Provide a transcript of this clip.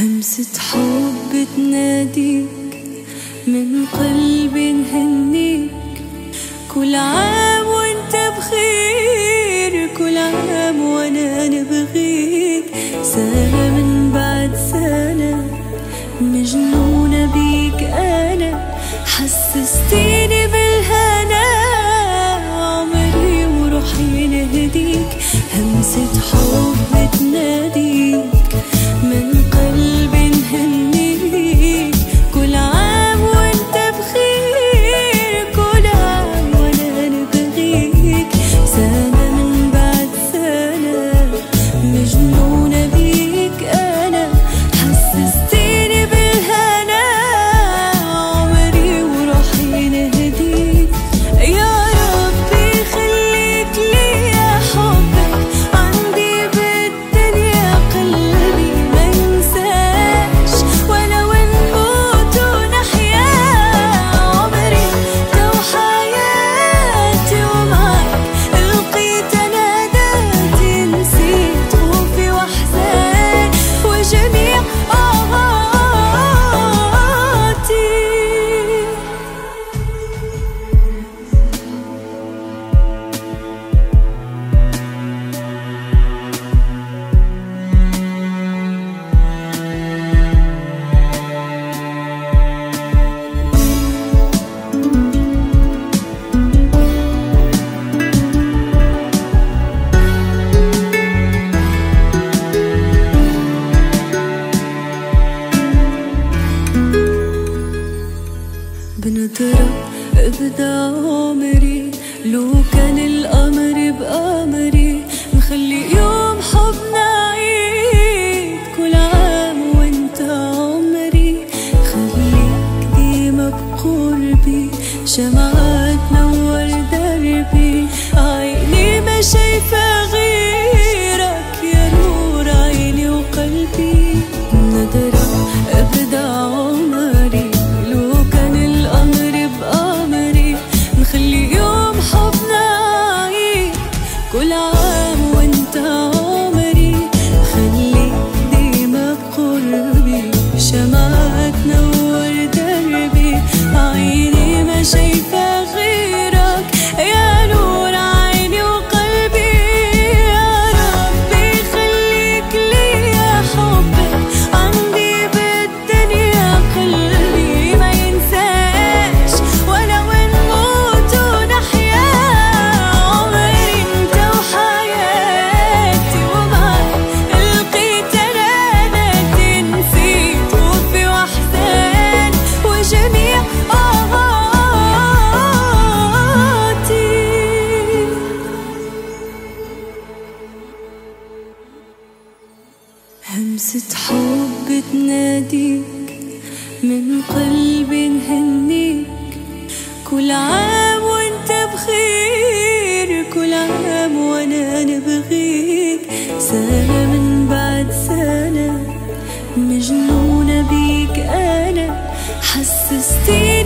همسة حب تناديك من قلبي نهنيك كل عام وأنت بخير كل عام وأنا نبغيك. سنة من بعد سنة مجنونة بيك أنا. حسستيني بالهنا عمري وروحي نهديك. همسة حب بنضرب ابدا عمري لو كان القمر بقمري نخلي يوم حبنا عيد. كل عام وأنت عمري خليك ديما بقربي شمعة تنور دربي عيني ما شايفة همسة حب تناديك من قلبي نهنيك. كل عام وانت بخير كل عام وأنا نبغيك سنة من existir.